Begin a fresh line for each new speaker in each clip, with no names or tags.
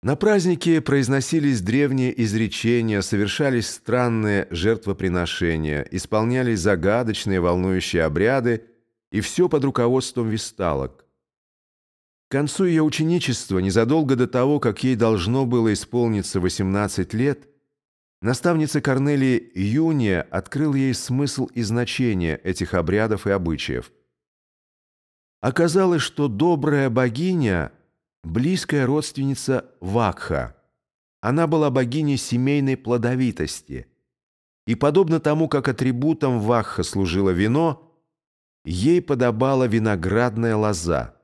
На празднике произносились древние изречения, совершались странные жертвоприношения, исполнялись загадочные волнующие обряды, и все под руководством висталок. К концу ее ученичества, незадолго до того, как ей должно было исполниться 18 лет, наставница Корнелия Юния открыл ей смысл и значение этих обрядов и обычаев. Оказалось, что добрая богиня – близкая родственница Вакха. Она была богиней семейной плодовитости. И подобно тому, как атрибутом Вакха служило вино, ей подобала виноградная лоза.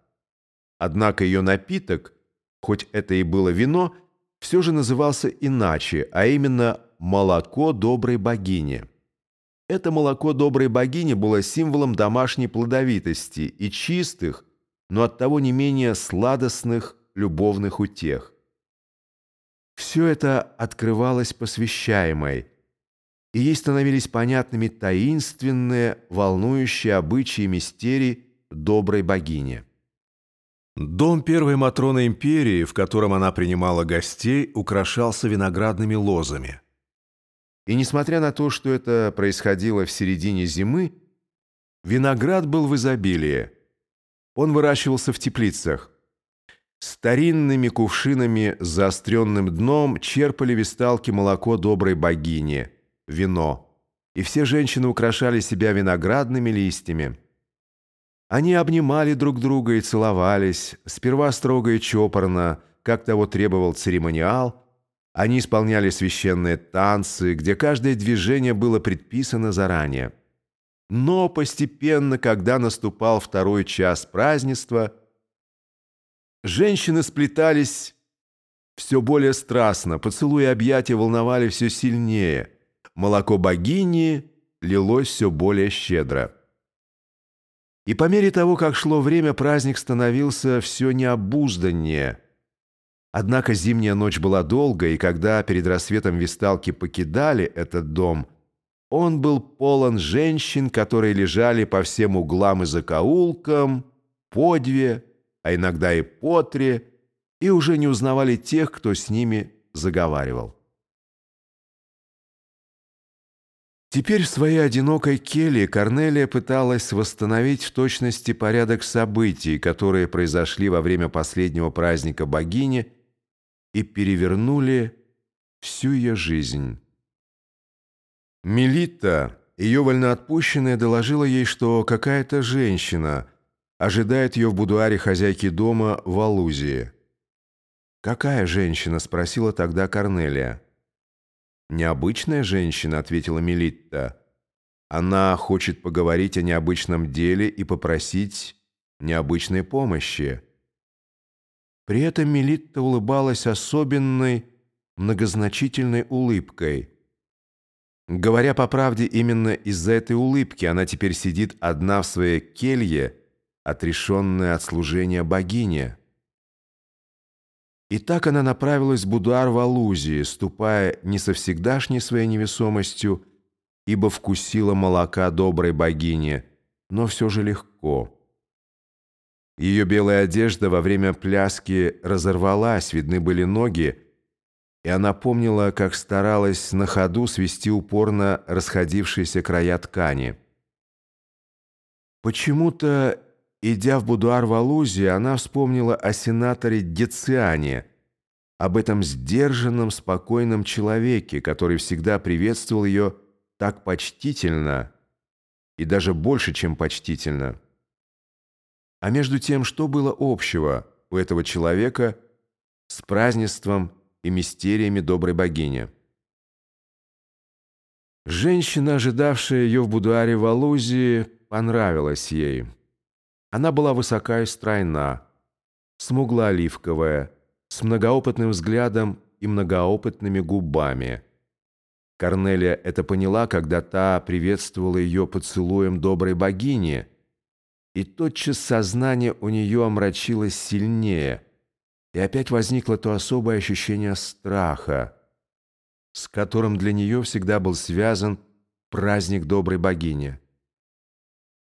Однако ее напиток, хоть это и было вино, все же назывался иначе, а именно «молоко доброй богини». Это молоко доброй богини было символом домашней плодовитости и чистых, но оттого не менее сладостных любовных утех. Все это открывалось посвящаемой, и ей становились понятными таинственные, волнующие обычаи мистерии доброй богини. Дом первой Матроны империи, в котором она принимала гостей, украшался виноградными лозами. И несмотря на то, что это происходило в середине зимы, виноград был в изобилии – он выращивался в теплицах. Старинными кувшинами с заостренным дном черпали висталки молоко доброй богини, вино. И все женщины украшали себя виноградными листьями. Они обнимали друг друга и целовались, сперва строго и чопорно, как того требовал церемониал. Они исполняли священные танцы, где каждое движение было предписано заранее. Но постепенно, когда наступал второй час празднества, женщины сплетались все более страстно, поцелуи и объятия волновали все сильнее, молоко богини лилось все более щедро. И по мере того, как шло время, праздник становился все необузданнее. Однако зимняя ночь была долгой, и когда перед рассветом висталки покидали этот дом – он был полон женщин, которые лежали по всем углам и закоулкам, по две, а иногда и по три, и уже не узнавали тех, кто с ними заговаривал. Теперь в своей одинокой келье Корнелия пыталась восстановить в точности порядок событий, которые произошли во время последнего праздника богини и перевернули всю ее жизнь. Мелитта, ее вольноотпущенная, доложила ей, что какая-то женщина ожидает ее в будуаре хозяйки дома в Алузии. «Какая женщина?» – спросила тогда Корнелия. «Необычная женщина», – ответила Мелитта. «Она хочет поговорить о необычном деле и попросить необычной помощи». При этом Мелитта улыбалась особенной, многозначительной улыбкой – Говоря по правде, именно из-за этой улыбки она теперь сидит одна в своей келье, отрешенная от служения богине. И так она направилась в будуар в Алузии, ступая не со всегдашней своей невесомостью, ибо вкусила молока доброй богини, но все же легко. Ее белая одежда во время пляски разорвалась, видны были ноги, и она помнила, как старалась на ходу свести упорно расходившиеся края ткани. Почему-то, идя в будуар в Алузии, она вспомнила о сенаторе Дециане, об этом сдержанном, спокойном человеке, который всегда приветствовал ее так почтительно и даже больше, чем почтительно. А между тем, что было общего у этого человека с празднеством и мистериями доброй богини. Женщина, ожидавшая ее в будуаре в Алузии, понравилась ей. Она была высока и стройна, смугло-оливковая, с многоопытным взглядом и многоопытными губами. Корнелия это поняла, когда та приветствовала ее поцелуем доброй богини, и тотчас сознание у нее омрачилось сильнее – и опять возникло то особое ощущение страха, с которым для нее всегда был связан праздник доброй богини –